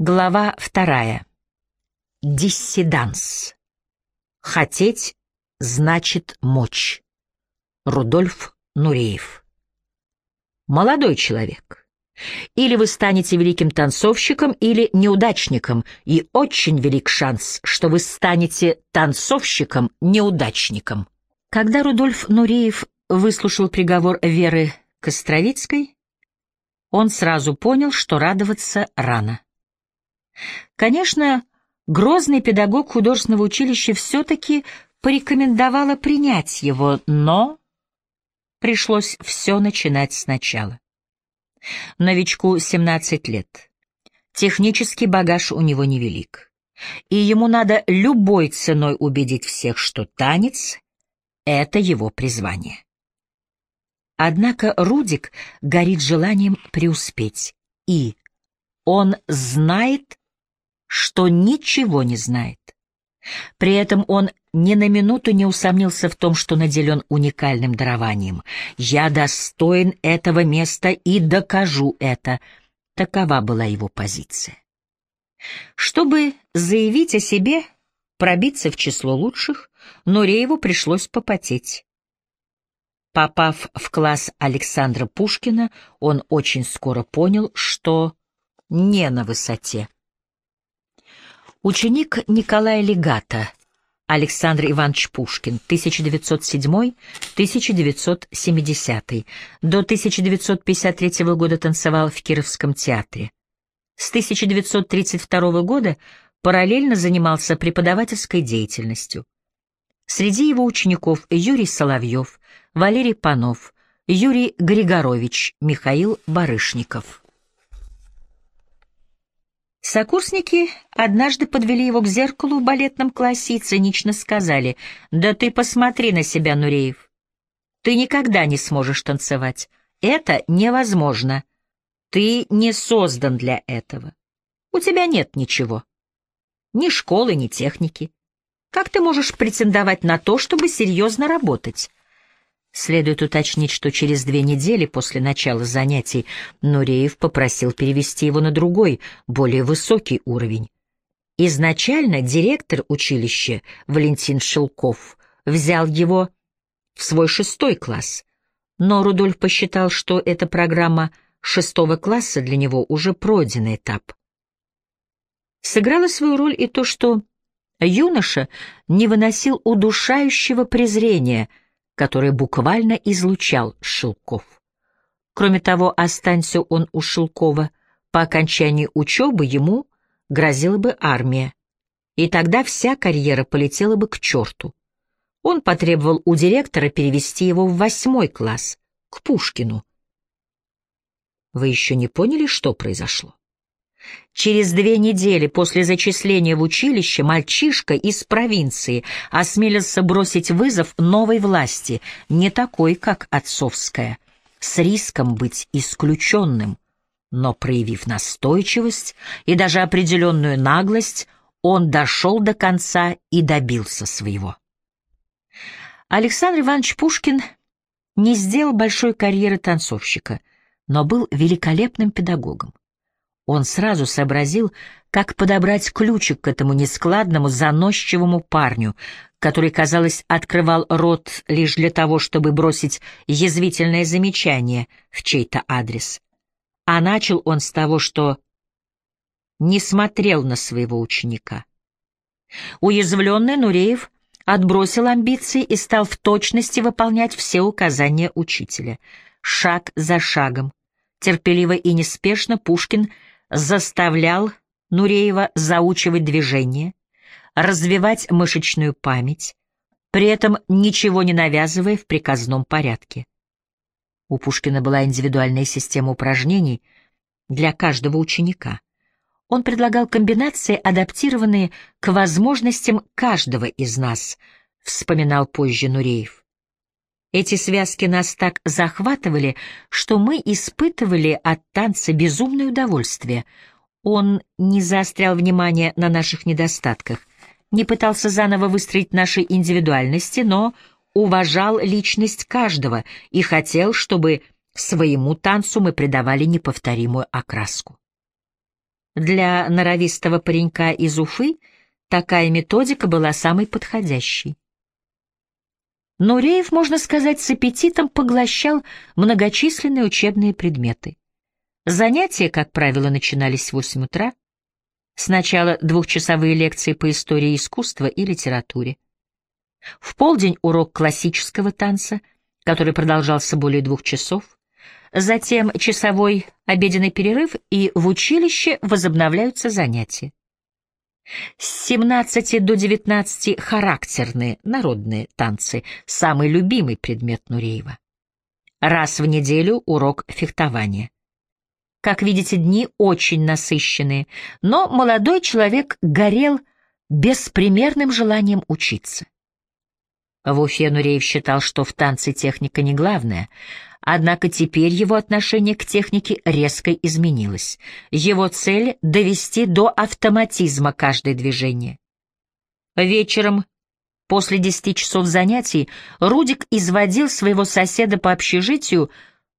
Глава вторая. Диссиданс. Хотеть значит мочь. Рудольф Нуреев. Молодой человек. Или вы станете великим танцовщиком, или неудачником, и очень велик шанс, что вы станете танцовщиком-неудачником. Когда Рудольф Нуреев выслушал приговор Веры Костровицкой, он сразу понял, что радоваться рано. Конечно, грозный педагог художественного училища все-таки порекомендовала принять его, но пришлось все начинать сначала. Новичку 17 лет. Технический багаж у него невелик. И ему надо любой ценой убедить всех, что танец — это его призвание. Однако Рудик горит желанием преуспеть, и он знает, что ничего не знает. При этом он ни на минуту не усомнился в том, что наделен уникальным дарованием. «Я достоин этого места и докажу это», — такова была его позиция. Чтобы заявить о себе, пробиться в число лучших, Нурееву пришлось попотеть. Попав в класс Александра Пушкина, он очень скоро понял, что не на высоте. Ученик Николая Легата, Александр Иванович Пушкин, 1907-1970, до 1953 года танцевал в Кировском театре. С 1932 года параллельно занимался преподавательской деятельностью. Среди его учеников Юрий Соловьев, Валерий Панов, Юрий Григорович, Михаил Барышников. Сокурсники однажды подвели его к зеркалу в балетном классе и цинично сказали, «Да ты посмотри на себя, Нуреев. Ты никогда не сможешь танцевать. Это невозможно. Ты не создан для этого. У тебя нет ничего. Ни школы, ни техники. Как ты можешь претендовать на то, чтобы серьезно работать?» Следует уточнить, что через две недели после начала занятий Нуреев попросил перевести его на другой, более высокий уровень. Изначально директор училища Валентин Шелков взял его в свой шестой класс, но Рудольф посчитал, что эта программа шестого класса для него уже пройденный этап. Сыграло свою роль и то, что юноша не выносил удушающего презрения — который буквально излучал Шелков. Кроме того, останься он у Шелкова, по окончании учебы ему грозила бы армия, и тогда вся карьера полетела бы к черту. Он потребовал у директора перевести его в восьмой класс, к Пушкину. Вы еще не поняли, что произошло? Через две недели после зачисления в училище мальчишка из провинции осмелился бросить вызов новой власти, не такой, как отцовская, с риском быть исключенным. Но, проявив настойчивость и даже определенную наглость, он дошел до конца и добился своего. Александр Иванович Пушкин не сделал большой карьеры танцовщика, но был великолепным педагогом. Он сразу сообразил, как подобрать ключик к этому нескладному, заносчивому парню, который, казалось, открывал рот лишь для того, чтобы бросить язвительное замечание в чей-то адрес. А начал он с того, что не смотрел на своего ученика. Уязвленный Нуреев отбросил амбиции и стал в точности выполнять все указания учителя. Шаг за шагом, терпеливо и неспешно Пушкин — заставлял Нуреева заучивать движения, развивать мышечную память, при этом ничего не навязывая в приказном порядке. У Пушкина была индивидуальная система упражнений для каждого ученика. Он предлагал комбинации, адаптированные к возможностям каждого из нас, вспоминал позже Нуреев. Эти связки нас так захватывали, что мы испытывали от танца безумное удовольствие. Он не заострял внимание на наших недостатках, не пытался заново выстроить наши индивидуальности, но уважал личность каждого и хотел, чтобы своему танцу мы придавали неповторимую окраску. Для норовистого паренька из Уфы такая методика была самой подходящей. Нуреев, можно сказать, с аппетитом поглощал многочисленные учебные предметы. Занятия, как правило, начинались в 8 утра. Сначала двухчасовые лекции по истории искусства и литературе. В полдень урок классического танца, который продолжался более двух часов. Затем часовой обеденный перерыв, и в училище возобновляются занятия. С 17 до 19 характерные народные танцы, самый любимый предмет Нуреева. Раз в неделю урок фехтования. Как видите, дни очень насыщенные, но молодой человек горел беспримерным желанием учиться. В Уфе Нуреев считал, что в танце техника не главное, однако теперь его отношение к технике резко изменилось. Его цель — довести до автоматизма каждое движение. Вечером, после десяти часов занятий, Рудик изводил своего соседа по общежитию,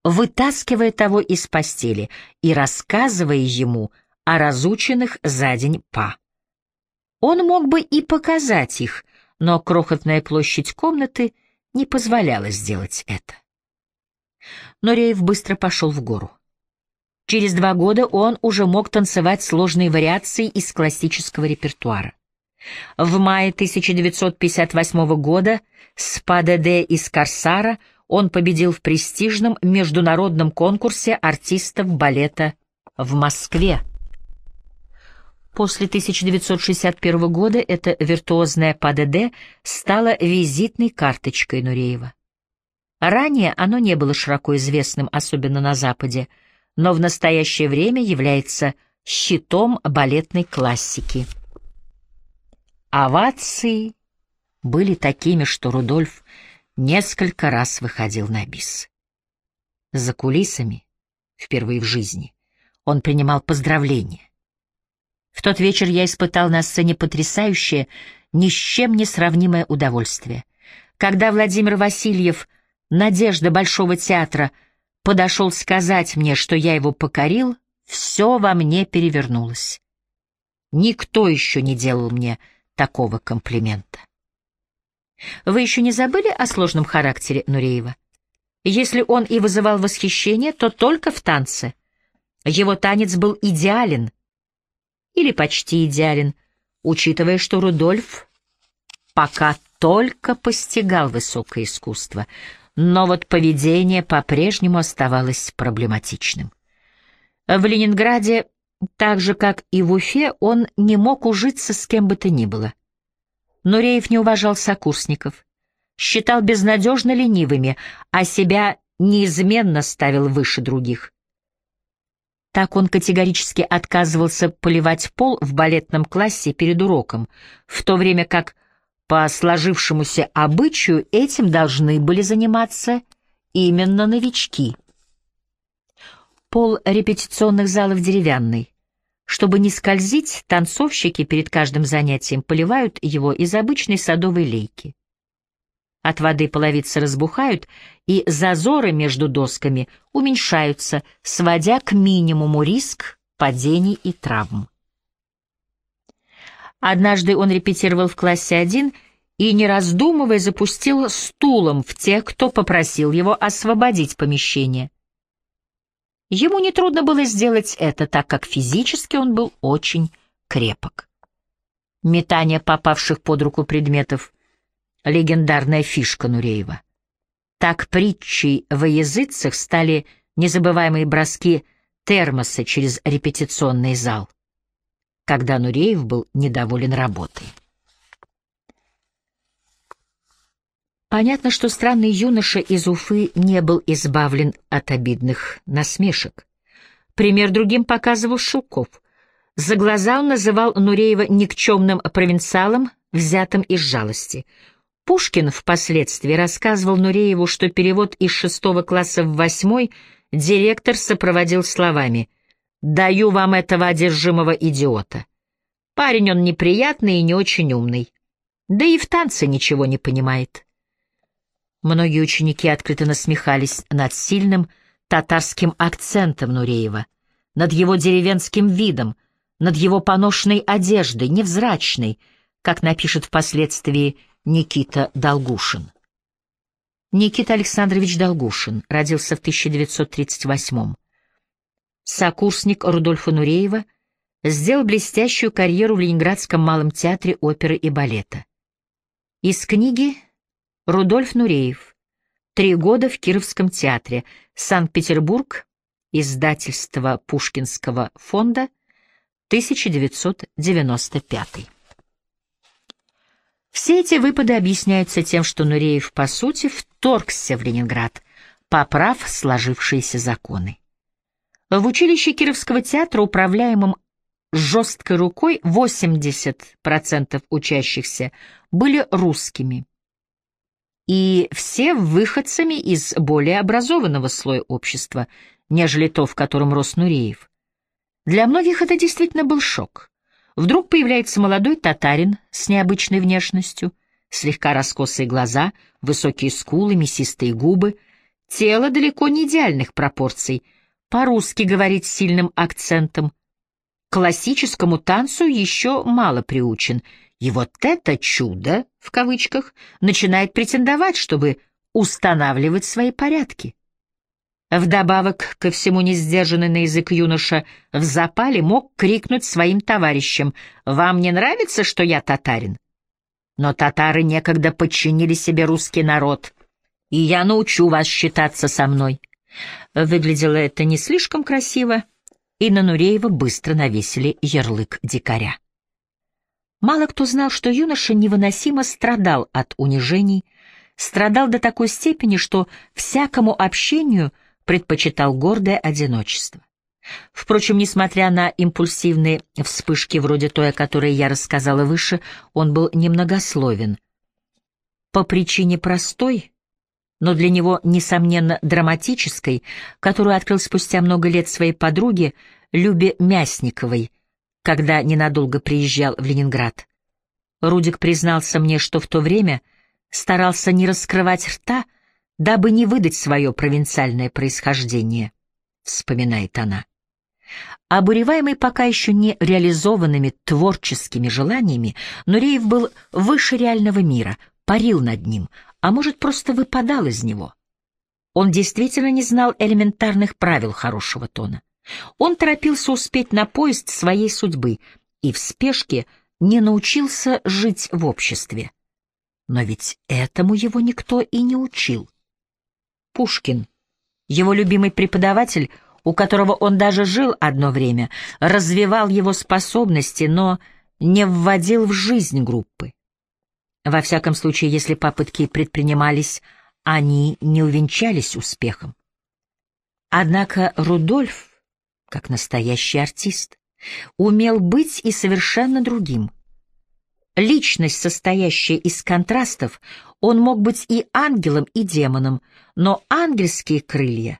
вытаскивая того из постели и рассказывая ему о разученных за день па. Он мог бы и показать их — но крохотная площадь комнаты не позволяла сделать это. Но Реев быстро пошел в гору. Через два года он уже мог танцевать сложные вариации из классического репертуара. В мае 1958 года с ПАДД из Корсара он победил в престижном международном конкурсе артистов балета в Москве. После 1961 года это виртуозное ПДД стало визитной карточкой Нуреева. Ранее оно не было широко известным, особенно на Западе, но в настоящее время является щитом балетной классики. Овации были такими, что Рудольф несколько раз выходил на бис. За кулисами, впервые в жизни, он принимал поздравления. В тот вечер я испытал на сцене потрясающее, ни с чем не сравнимое удовольствие. Когда Владимир Васильев, надежда Большого театра, подошел сказать мне, что я его покорил, все во мне перевернулось. Никто еще не делал мне такого комплимента. Вы еще не забыли о сложном характере Нуреева? Если он и вызывал восхищение, то только в танце. Его танец был идеален, или почти идеален, учитывая, что Рудольф пока только постигал высокое искусство, но вот поведение по-прежнему оставалось проблематичным. В Ленинграде, так же как и в Уфе, он не мог ужиться с кем бы то ни было. Нуреев не уважал сокурсников, считал безнадежно ленивыми, а себя неизменно ставил выше других. Так он категорически отказывался поливать пол в балетном классе перед уроком, в то время как по сложившемуся обычаю этим должны были заниматься именно новички. Пол репетиционных залов деревянный. Чтобы не скользить, танцовщики перед каждым занятием поливают его из обычной садовой лейки. От воды половицы разбухают, и зазоры между досками уменьшаются, сводя к минимуму риск падений и травм. Однажды он репетировал в классе один и, не раздумывая, запустил стулом в тех, кто попросил его освободить помещение. Ему нетрудно было сделать это, так как физически он был очень крепок. Метание попавших под руку предметов легендарная фишка Нуреева. Так притчей во языцах стали незабываемые броски термоса через репетиционный зал, когда Нуреев был недоволен работой. Понятно, что странный юноша из Уфы не был избавлен от обидных насмешек. Пример другим показывал Шелков. За глаза он называл Нуреева никчемным провинциалом, взятым из жалости — Пушкин впоследствии рассказывал Нурееву, что перевод из шестого класса в восьмой директор сопроводил словами «Даю вам этого одержимого идиота». Парень он неприятный и не очень умный. Да и в танце ничего не понимает. Многие ученики открыто насмехались над сильным татарским акцентом Нуреева, над его деревенским видом, над его поношенной одеждой, невзрачной, как напишет впоследствии Никита Долгушин. Никита Александрович Долгушин родился в 1938 Сокурсник Рудольфа Нуреева сделал блестящую карьеру в Ленинградском малом театре оперы и балета. Из книги Рудольф Нуреев. Три года в Кировском театре. Санкт-Петербург. Издательство Пушкинского фонда. 1995. Все эти выпады объясняются тем, что Нуреев, по сути, вторгся в Ленинград, поправ сложившиеся законы. В училище Кировского театра, управляемом жесткой рукой, 80% учащихся были русскими. И все выходцами из более образованного слоя общества, нежели то, в котором рос Нуреев. Для многих это действительно был шок. Вдруг появляется молодой татарин с необычной внешностью, слегка раскосые глаза, высокие скулы, мясистые губы, тело далеко не идеальных пропорций, по-русски говорит с сильным акцентом. классическому танцу еще мало приучен, и вот это «чудо», в кавычках, начинает претендовать, чтобы устанавливать свои порядки. Вдобавок ко всему несдержанный на язык юноша в запале мог крикнуть своим товарищам «Вам не нравится, что я татарин?» Но татары некогда подчинили себе русский народ, и я научу вас считаться со мной. Выглядело это не слишком красиво, и на Нуреева быстро навесили ярлык дикаря. Мало кто знал, что юноша невыносимо страдал от унижений, страдал до такой степени, что всякому общению — предпочитал гордое одиночество. Впрочем, несмотря на импульсивные вспышки вроде той, о которой я рассказала выше, он был немногословен. По причине простой, но для него, несомненно, драматической, которую открыл спустя много лет своей подруге Любе Мясниковой, когда ненадолго приезжал в Ленинград. Рудик признался мне, что в то время старался не раскрывать рта, дабы не выдать свое провинциальное происхождение, вспоминает она. Обуреваемый пока еще не реализованными творческими желаниями, Нуреев был выше реального мира, парил над ним, а может, просто выпадал из него. Он действительно не знал элементарных правил хорошего тона. Он торопился успеть на поезд своей судьбы и в спешке не научился жить в обществе. Но ведь этому его никто и не учил. Пушкин, его любимый преподаватель, у которого он даже жил одно время, развивал его способности, но не вводил в жизнь группы. Во всяком случае, если попытки предпринимались, они не увенчались успехом. Однако Рудольф, как настоящий артист, умел быть и совершенно другим. Личность, состоящая из контрастов, он мог быть и ангелом, и демоном, но ангельские крылья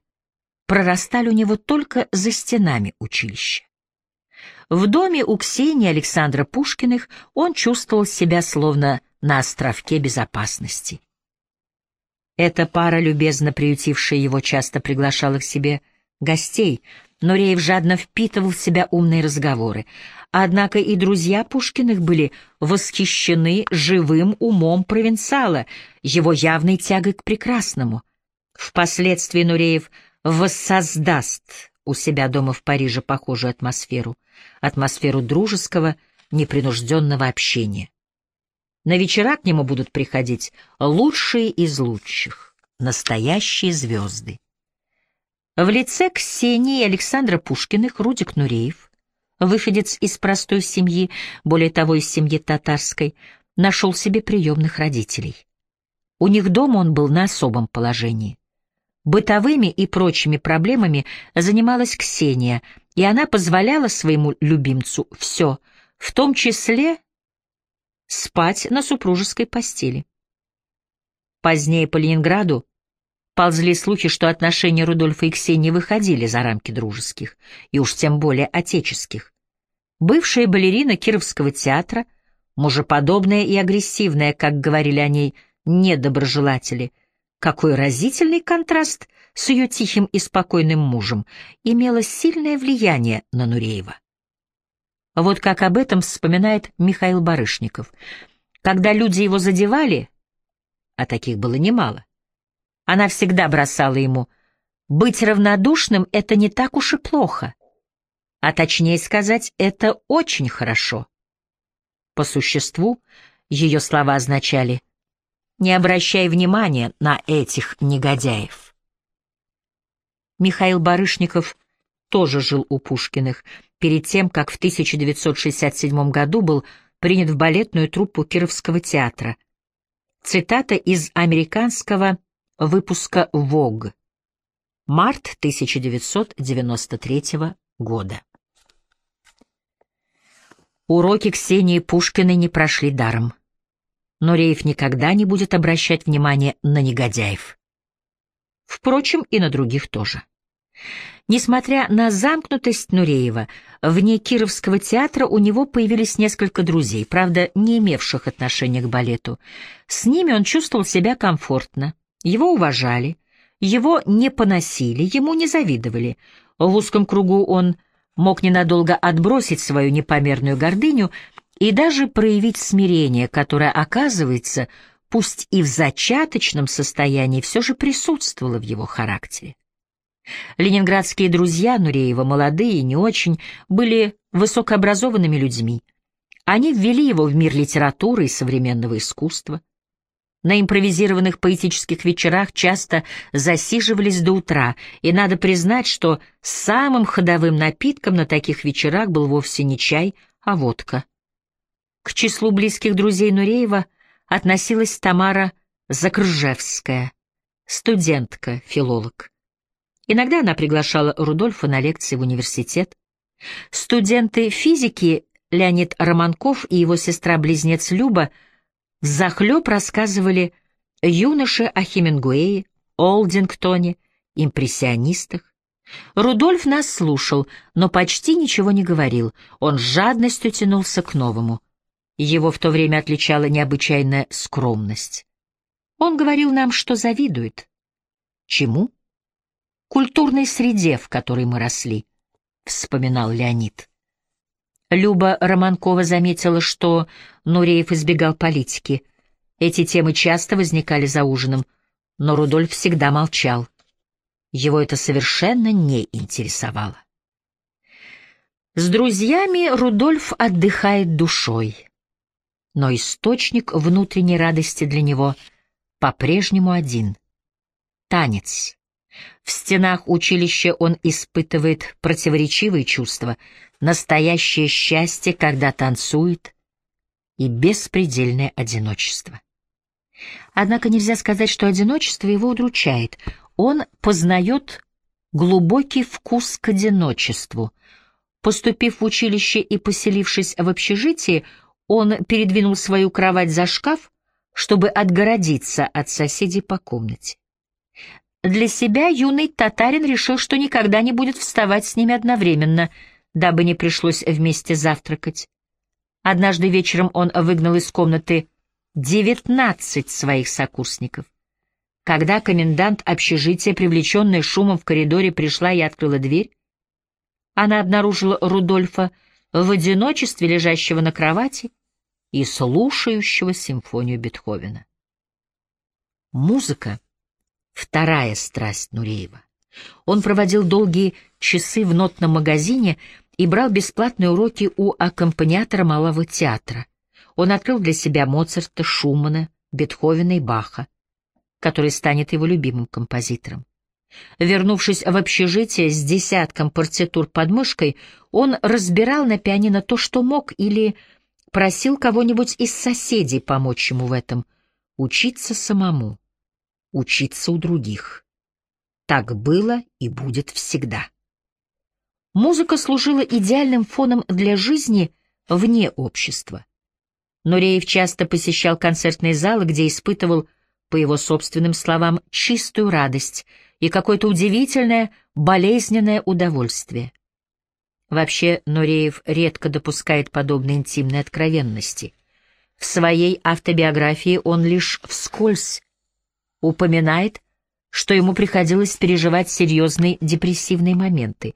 прорастали у него только за стенами училища. В доме у Ксении Александра Пушкиных он чувствовал себя словно на островке безопасности. Эта пара, любезно приютившая его, часто приглашала к себе гостей, но Реев жадно впитывал в себя умные разговоры. Однако и друзья Пушкиных были восхищены живым умом провинциала, его явной тягой к прекрасному. Впоследствии Нуреев воссоздаст у себя дома в Париже похожую атмосферу, атмосферу дружеского, непринужденного общения. На вечера к нему будут приходить лучшие из лучших, настоящие звезды. В лице Ксении и Александра Пушкиных Рудик Нуреев выходец из простой семьи, более того, из семьи татарской, нашел себе приемных родителей. У них дома он был на особом положении. Бытовыми и прочими проблемами занималась Ксения, и она позволяла своему любимцу все, в том числе спать на супружеской постели. Позднее по Ленинграду ползли слухи, что отношения Рудольфа и Ксении выходили за рамки дружеских, и уж тем более отеческих. Бывшая балерина Кировского театра, мужеподобная и агрессивная, как говорили о ней недоброжелатели, какой разительный контраст с ее тихим и спокойным мужем, имела сильное влияние на Нуреева. Вот как об этом вспоминает Михаил Барышников. Когда люди его задевали, а таких было немало, она всегда бросала ему «Быть равнодушным — это не так уж и плохо, а точнее сказать, это очень хорошо». По существу ее слова означали «Не обращай внимания на этих негодяев». Михаил Барышников тоже жил у Пушкиных, перед тем, как в 1967 году был принят в балетную труппу Кировского театра. Цитата из американского выпуска «Вог». Март 1993 года. Уроки Ксении Пушкиной не прошли даром. Но Реев никогда не будет обращать внимание на негодяев. Впрочем, и на других тоже. Несмотря на замкнутость Нуреева, вне Кировского театра у него появились несколько друзей, правда, не имевших отношения к балету. С ними он чувствовал себя комфортно, его уважали, его не поносили, ему не завидовали. В узком кругу он мог ненадолго отбросить свою непомерную гордыню и даже проявить смирение, которое, оказывается, пусть и в зачаточном состоянии, все же присутствовало в его характере. Ленинградские друзья Нуреева, молодые и не очень, были высокообразованными людьми. Они ввели его в мир литературы и современного искусства. На импровизированных поэтических вечерах часто засиживались до утра, и надо признать, что самым ходовым напитком на таких вечерах был вовсе не чай, а водка. К числу близких друзей Нуреева относилась Тамара Закржевская, студентка, филолог. Иногда она приглашала Рудольфа на лекции в университет. Студенты физики Леонид Романков и его сестра-близнец Люба захлеб рассказывали юноше о Хемингуэе, Олдингтоне, импрессионистах. Рудольф нас слушал, но почти ничего не говорил, он с жадностью тянулся к новому. Его в то время отличала необычайная скромность. Он говорил нам, что завидует. Чему? Культурной среде, в которой мы росли, — вспоминал Леонид. Люба Романкова заметила, что Нуреев избегал политики. Эти темы часто возникали за ужином, но Рудольф всегда молчал. Его это совершенно не интересовало. С друзьями Рудольф отдыхает душой, но источник внутренней радости для него по-прежнему один — танец. В стенах училища он испытывает противоречивые чувства, настоящее счастье, когда танцует, и беспредельное одиночество. Однако нельзя сказать, что одиночество его удручает. Он познает глубокий вкус к одиночеству. Поступив в училище и поселившись в общежитии, он передвинул свою кровать за шкаф, чтобы отгородиться от соседей по комнате. Для себя юный татарин решил, что никогда не будет вставать с ними одновременно, дабы не пришлось вместе завтракать. Однажды вечером он выгнал из комнаты девятнадцать своих сокурсников. Когда комендант общежития, привлеченная шумом в коридоре, пришла и открыла дверь, она обнаружила Рудольфа в одиночестве, лежащего на кровати и слушающего симфонию Бетховена. Музыка Вторая страсть Нуреева. Он проводил долгие часы в нотном магазине и брал бесплатные уроки у аккомпаниатора Малого театра. Он открыл для себя Моцарта, Шумана, Бетховена и Баха, который станет его любимым композитором. Вернувшись в общежитие с десятком партитур под мышкой, он разбирал на пианино то, что мог, или просил кого-нибудь из соседей помочь ему в этом, учиться самому учиться у других. Так было и будет всегда. Музыка служила идеальным фоном для жизни вне общества. Нуреев часто посещал концертные залы, где испытывал, по его собственным словам, чистую радость и какое-то удивительное, болезненное удовольствие. Вообще, Нуреев редко допускает подобной интимной откровенности. В своей автобиографии он лишь вскользь упоминает, что ему приходилось переживать серьезные депрессивные моменты.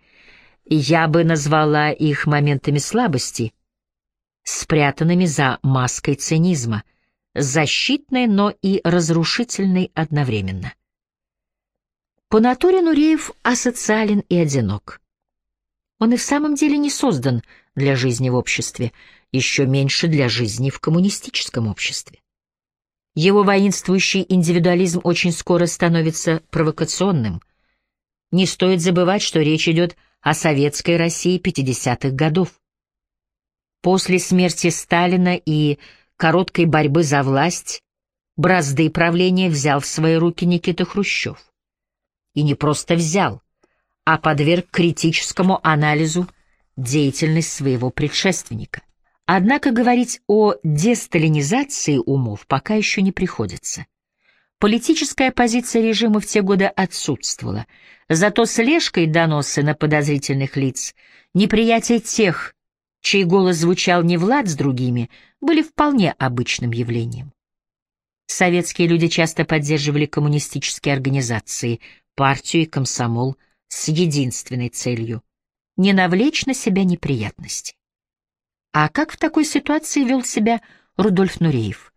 Я бы назвала их моментами слабости, спрятанными за маской цинизма, защитной, но и разрушительной одновременно. По натуре Нуреев асоциален и одинок. Он и в самом деле не создан для жизни в обществе, еще меньше для жизни в коммунистическом обществе. Его воинствующий индивидуализм очень скоро становится провокационным. Не стоит забывать, что речь идет о советской России 50-х годов. После смерти Сталина и короткой борьбы за власть бразды правления взял в свои руки Никита Хрущев. И не просто взял, а подверг критическому анализу деятельность своего предшественника. Однако говорить о десталинизации умов пока еще не приходится. Политическая позиция режима в те годы отсутствовала, зато слежка и доносы на подозрительных лиц, неприятие тех, чей голос звучал не в лад с другими, были вполне обычным явлением. Советские люди часто поддерживали коммунистические организации, партию и комсомол с единственной целью — не навлечь на себя неприятности. А как в такой ситуации вел себя Рудольф Нуреев?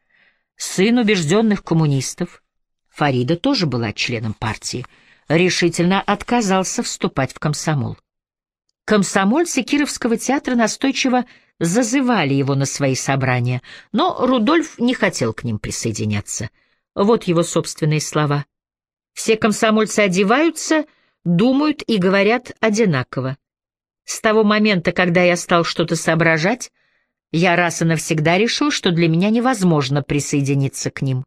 Сын убежденных коммунистов, Фарида тоже была членом партии, решительно отказался вступать в комсомол. Комсомольцы Кировского театра настойчиво зазывали его на свои собрания, но Рудольф не хотел к ним присоединяться. Вот его собственные слова. «Все комсомольцы одеваются, думают и говорят одинаково. С того момента, когда я стал что-то соображать, я раз и навсегда решил, что для меня невозможно присоединиться к ним.